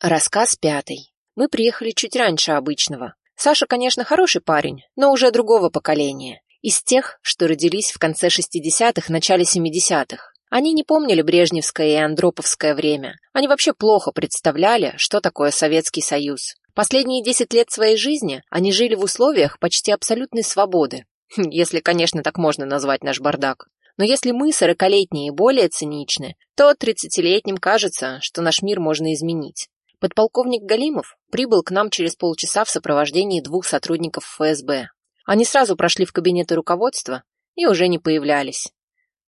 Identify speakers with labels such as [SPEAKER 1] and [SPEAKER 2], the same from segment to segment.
[SPEAKER 1] Рассказ пятый. Мы приехали чуть раньше обычного. Саша, конечно, хороший парень, но уже другого поколения. Из тех, что родились в конце 60-х, начале 70-х. Они не помнили брежневское и андроповское время. Они вообще плохо представляли, что такое Советский Союз. Последние 10 лет своей жизни они жили в условиях почти абсолютной свободы. Если, конечно, так можно назвать наш бардак. Но если мы, сорокалетние, более циничны, то тридцатилетним кажется, что наш мир можно изменить. Подполковник Галимов прибыл к нам через полчаса в сопровождении двух сотрудников ФСБ. Они сразу прошли в кабинеты руководства и уже не появлялись.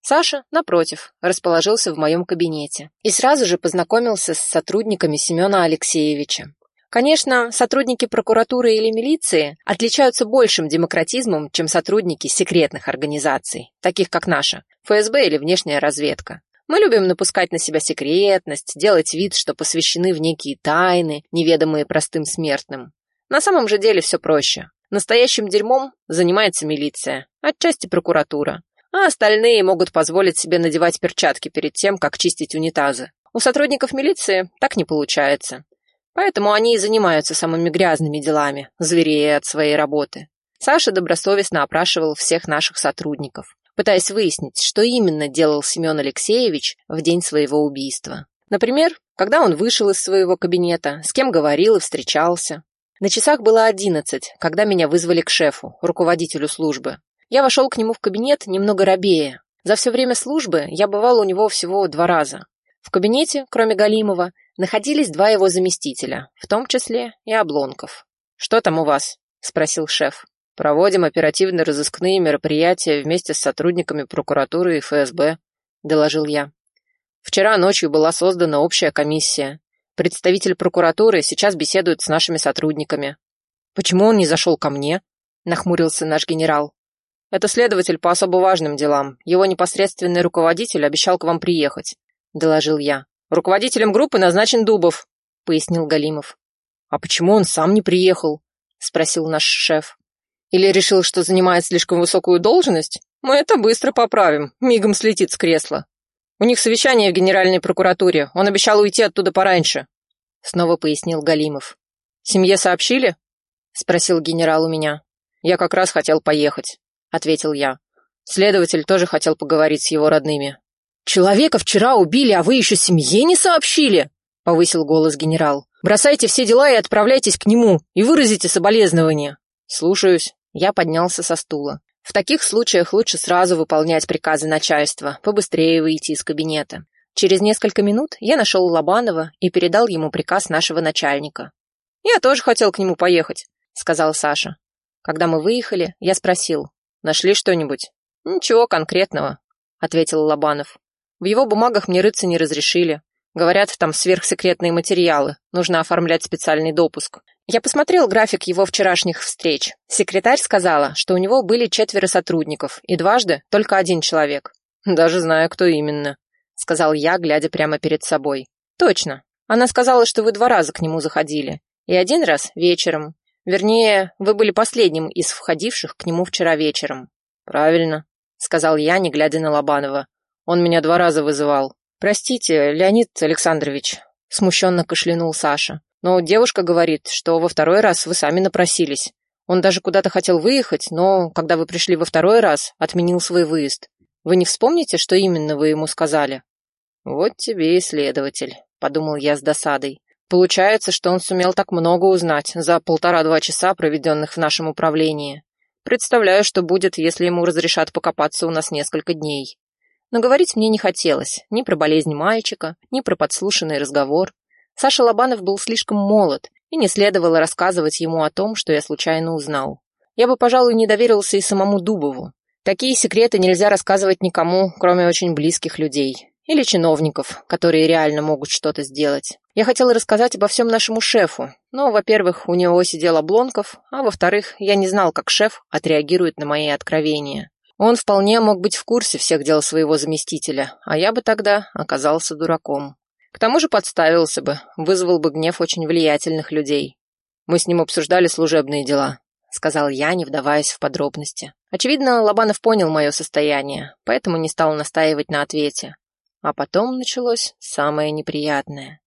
[SPEAKER 1] Саша, напротив, расположился в моем кабинете и сразу же познакомился с сотрудниками Семена Алексеевича. Конечно, сотрудники прокуратуры или милиции отличаются большим демократизмом, чем сотрудники секретных организаций, таких как наша, ФСБ или внешняя разведка. Мы любим напускать на себя секретность, делать вид, что посвящены в некие тайны, неведомые простым смертным. На самом же деле все проще. Настоящим дерьмом занимается милиция, отчасти прокуратура, а остальные могут позволить себе надевать перчатки перед тем, как чистить унитазы. У сотрудников милиции так не получается. Поэтому они и занимаются самыми грязными делами, зверея от своей работы. Саша добросовестно опрашивал всех наших сотрудников пытаясь выяснить, что именно делал Семен Алексеевич в день своего убийства. Например, когда он вышел из своего кабинета, с кем говорил и встречался. На часах было одиннадцать, когда меня вызвали к шефу, руководителю службы. Я вошел к нему в кабинет немного робея. За все время службы я бывал у него всего два раза. В кабинете, кроме Галимова, находились два его заместителя, в том числе и Облонков. «Что там у вас?» – спросил шеф. Проводим оперативно-розыскные мероприятия вместе с сотрудниками прокуратуры и ФСБ, доложил я. Вчера ночью была создана общая комиссия. Представитель прокуратуры сейчас беседует с нашими сотрудниками. Почему он не зашел ко мне? Нахмурился наш генерал. Это следователь по особо важным делам. Его непосредственный руководитель обещал к вам приехать, доложил я. Руководителем группы назначен Дубов, пояснил Галимов. А почему он сам не приехал? спросил наш шеф. Или решил, что занимает слишком высокую должность? Мы это быстро поправим, мигом слетит с кресла. У них совещание в Генеральной прокуратуре, он обещал уйти оттуда пораньше. Снова пояснил Галимов. Семье сообщили? Спросил генерал у меня. Я как раз хотел поехать, ответил я. Следователь тоже хотел поговорить с его родными. «Человека вчера убили, а вы еще семье не сообщили?» — повысил голос генерал. «Бросайте все дела и отправляйтесь к нему, и выразите соболезнования». «Слушаюсь», я поднялся со стула. В таких случаях лучше сразу выполнять приказы начальства, побыстрее выйти из кабинета. Через несколько минут я нашел Лобанова и передал ему приказ нашего начальника. «Я тоже хотел к нему поехать», — сказал Саша. Когда мы выехали, я спросил, «Нашли что-нибудь?» «Ничего конкретного», — ответил Лобанов. «В его бумагах мне рыться не разрешили. Говорят, там сверхсекретные материалы, нужно оформлять специальный допуск. Я посмотрел график его вчерашних встреч. Секретарь сказала, что у него были четверо сотрудников, и дважды только один человек. Даже знаю, кто именно, сказал я, глядя прямо перед собой. Точно. Она сказала, что вы два раза к нему заходили. И один раз вечером. Вернее, вы были последним из входивших к нему вчера вечером. Правильно, сказал я, не глядя на Лобанова. Он меня два раза вызывал. Простите, Леонид Александрович, смущенно кашлянул Саша. Но девушка говорит, что во второй раз вы сами напросились. Он даже куда-то хотел выехать, но, когда вы пришли во второй раз, отменил свой выезд. Вы не вспомните, что именно вы ему сказали? Вот тебе и следователь, подумал я с досадой. Получается, что он сумел так много узнать за полтора-два часа, проведенных в нашем управлении. Представляю, что будет, если ему разрешат покопаться у нас несколько дней. Но говорить мне не хотелось ни про болезнь мальчика, ни про подслушанный разговор. Саша Лобанов был слишком молод, и не следовало рассказывать ему о том, что я случайно узнал. Я бы, пожалуй, не доверился и самому Дубову. Такие секреты нельзя рассказывать никому, кроме очень близких людей. Или чиновников, которые реально могут что-то сделать. Я хотел рассказать обо всем нашему шефу, но, во-первых, у него сидел Облонков, а во-вторых, я не знал, как шеф отреагирует на мои откровения. Он вполне мог быть в курсе всех дел своего заместителя, а я бы тогда оказался дураком. К тому же подставился бы, вызвал бы гнев очень влиятельных людей. Мы с ним обсуждали служебные дела, сказал я, не вдаваясь в подробности. Очевидно, Лобанов понял мое состояние, поэтому не стал настаивать на ответе. А потом началось самое неприятное.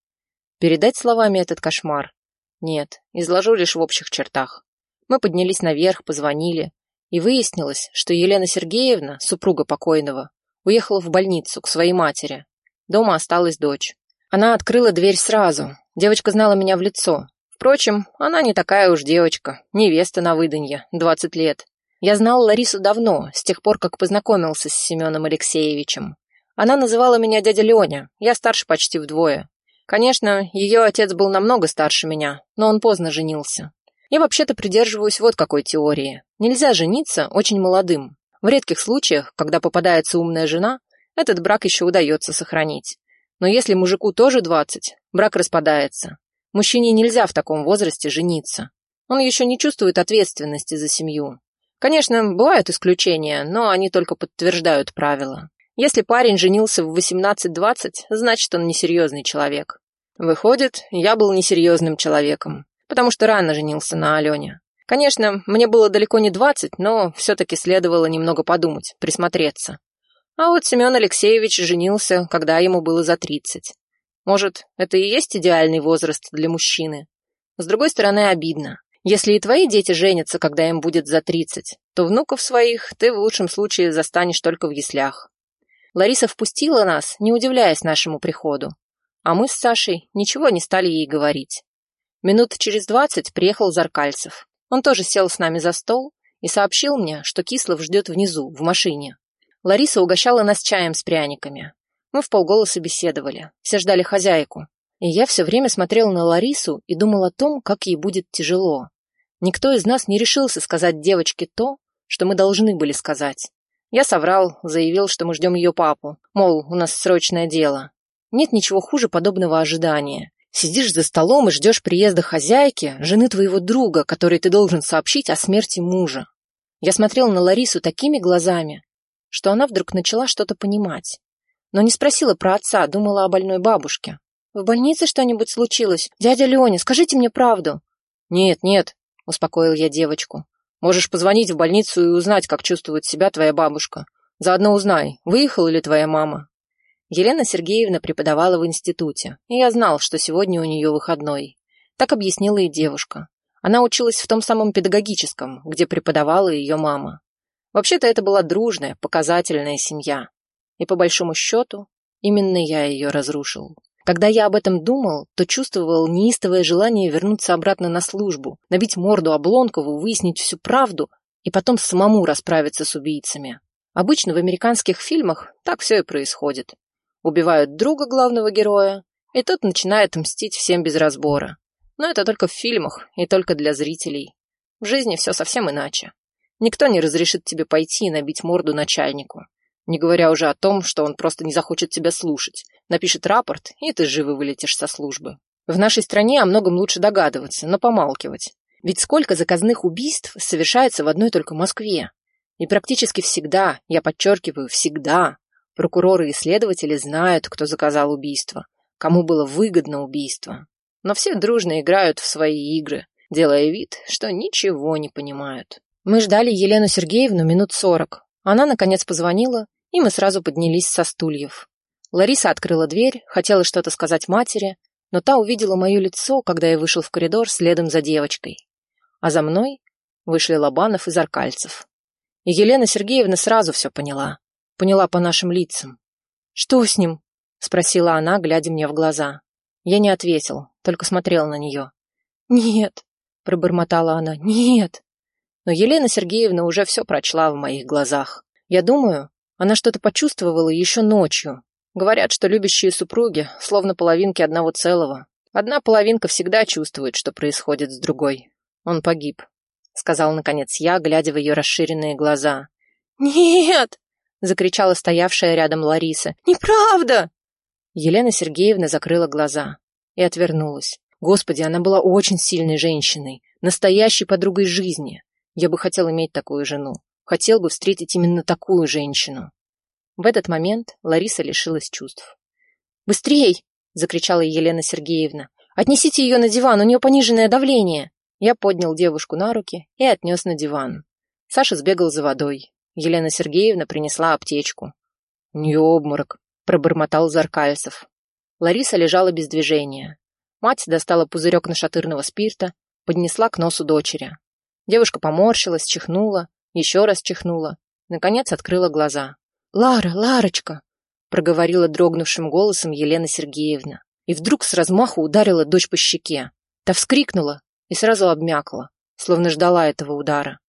[SPEAKER 1] Передать словами этот кошмар? Нет, изложу лишь в общих чертах. Мы поднялись наверх, позвонили, и выяснилось, что Елена Сергеевна, супруга покойного, уехала в больницу к своей матери. Дома осталась дочь. Она открыла дверь сразу. Девочка знала меня в лицо. Впрочем, она не такая уж девочка, невеста на выданье, 20 лет. Я знал Ларису давно, с тех пор, как познакомился с Семеном Алексеевичем. Она называла меня дядя Леня, я старше почти вдвое. Конечно, ее отец был намного старше меня, но он поздно женился. Я вообще-то придерживаюсь вот какой теории. Нельзя жениться очень молодым. В редких случаях, когда попадается умная жена, этот брак еще удается сохранить. Но если мужику тоже 20, брак распадается. Мужчине нельзя в таком возрасте жениться. Он еще не чувствует ответственности за семью. Конечно, бывают исключения, но они только подтверждают правила. Если парень женился в 18-20, значит, он несерьезный человек. Выходит, я был несерьезным человеком, потому что рано женился на Алене. Конечно, мне было далеко не 20, но все-таки следовало немного подумать, присмотреться. А вот Семен Алексеевич женился, когда ему было за 30. Может, это и есть идеальный возраст для мужчины? С другой стороны, обидно. Если и твои дети женятся, когда им будет за 30, то внуков своих ты в лучшем случае застанешь только в яслях. Лариса впустила нас, не удивляясь нашему приходу. А мы с Сашей ничего не стали ей говорить. Минут через двадцать приехал Заркальцев. Он тоже сел с нами за стол и сообщил мне, что Кислов ждет внизу, в машине. Лариса угощала нас чаем с пряниками. Мы в полголоса беседовали, все ждали хозяйку. И я все время смотрел на Ларису и думал о том, как ей будет тяжело. Никто из нас не решился сказать девочке то, что мы должны были сказать. Я соврал, заявил, что мы ждем ее папу, мол, у нас срочное дело. Нет ничего хуже подобного ожидания. Сидишь за столом и ждешь приезда хозяйки, жены твоего друга, которой ты должен сообщить о смерти мужа. Я смотрел на Ларису такими глазами, что она вдруг начала что-то понимать. Но не спросила про отца, думала о больной бабушке. «В больнице что-нибудь случилось? Дядя Леня, скажите мне правду». «Нет, нет», — успокоил я девочку. «Можешь позвонить в больницу и узнать, как чувствует себя твоя бабушка. Заодно узнай, выехала ли твоя мама». Елена Сергеевна преподавала в институте, и я знал, что сегодня у нее выходной. Так объяснила и девушка. Она училась в том самом педагогическом, где преподавала ее мама. Вообще-то это была дружная, показательная семья. И по большому счету, именно я ее разрушил. Когда я об этом думал, то чувствовал неистовое желание вернуться обратно на службу, набить морду Облонкову, выяснить всю правду и потом самому расправиться с убийцами. Обычно в американских фильмах так все и происходит. Убивают друга главного героя, и тот начинает мстить всем без разбора. Но это только в фильмах и только для зрителей. В жизни все совсем иначе. Никто не разрешит тебе пойти и набить морду начальнику. Не говоря уже о том, что он просто не захочет тебя слушать, напишет рапорт, и ты живо вылетишь со службы. В нашей стране о многом лучше догадываться, но помалкивать. Ведь сколько заказных убийств совершается в одной только Москве? И практически всегда, я подчеркиваю, всегда, прокуроры и следователи знают, кто заказал убийство, кому было выгодно убийство. Но все дружно играют в свои игры, делая вид, что ничего не понимают. Мы ждали Елену Сергеевну минут сорок. Она, наконец, позвонила, и мы сразу поднялись со стульев. Лариса открыла дверь, хотела что-то сказать матери, но та увидела мое лицо, когда я вышел в коридор следом за девочкой. А за мной вышли Лобанов и Заркальцев. И Елена Сергеевна сразу все поняла. Поняла по нашим лицам. «Что с ним?» — спросила она, глядя мне в глаза. Я не ответил, только смотрел на нее. «Нет», — пробормотала она, — «нет». Но Елена Сергеевна уже все прочла в моих глазах. Я думаю, она что-то почувствовала еще ночью, Говорят, что любящие супруги словно половинки одного целого. Одна половинка всегда чувствует, что происходит с другой. Он погиб, сказал наконец я, глядя в ее расширенные глаза. Нет! Закричала стоявшая рядом Лариса. Неправда! Елена Сергеевна закрыла глаза и отвернулась. Господи, она была очень сильной женщиной, настоящей подругой жизни. Я бы хотел иметь такую жену. Хотел бы встретить именно такую женщину. В этот момент Лариса лишилась чувств. «Быстрей!» — закричала Елена Сергеевна. «Отнесите ее на диван, у нее пониженное давление!» Я поднял девушку на руки и отнес на диван. Саша сбегал за водой. Елена Сергеевна принесла аптечку. «У обморок», — пробормотал Заркальцев. Лариса лежала без движения. Мать достала пузырек нашатырного спирта, поднесла к носу дочери. Девушка поморщилась, чихнула, еще раз чихнула, наконец открыла глаза. «Лара, Ларочка!» — проговорила дрогнувшим голосом Елена Сергеевна. И вдруг с размаху ударила дочь по щеке. Та вскрикнула и сразу обмякла, словно ждала этого удара.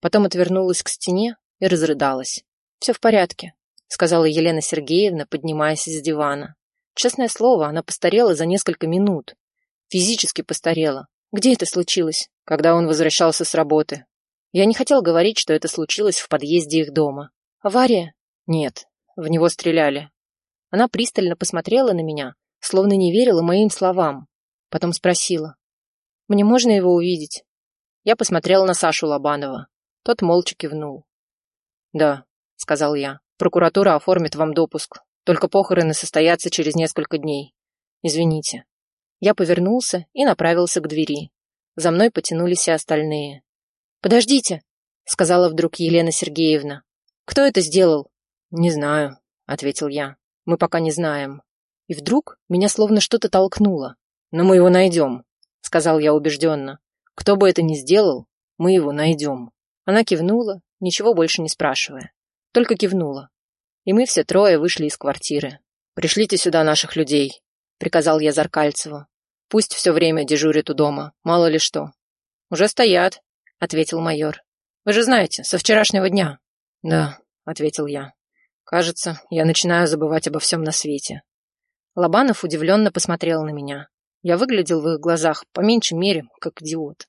[SPEAKER 1] Потом отвернулась к стене и разрыдалась. «Все в порядке», — сказала Елена Сергеевна, поднимаясь из дивана. Честное слово, она постарела за несколько минут. Физически постарела. Где это случилось? Когда он возвращался с работы. Я не хотел говорить, что это случилось в подъезде их дома. Авария? Нет, в него стреляли. Она пристально посмотрела на меня, словно не верила моим словам. Потом спросила. «Мне можно его увидеть?» Я посмотрел на Сашу Лобанова. Тот молча кивнул. «Да», — сказал я, — «прокуратура оформит вам допуск. Только похороны состоятся через несколько дней. Извините». Я повернулся и направился к двери. За мной потянулись и остальные. «Подождите», — сказала вдруг Елена Сергеевна. «Кто это сделал?» «Не знаю», — ответил я. «Мы пока не знаем». И вдруг меня словно что-то толкнуло. «Но мы его найдем», — сказал я убежденно. «Кто бы это ни сделал, мы его найдем». Она кивнула, ничего больше не спрашивая. Только кивнула. И мы все трое вышли из квартиры. «Пришлите сюда наших людей», — приказал я Заркальцеву. «Пусть все время дежурит у дома, мало ли что». «Уже стоят», — ответил майор. «Вы же знаете, со вчерашнего дня». «Да», — ответил я. «Кажется, я начинаю забывать обо всем на свете». Лобанов удивленно посмотрел на меня. Я выглядел в их глазах, по меньшей мере, как идиот.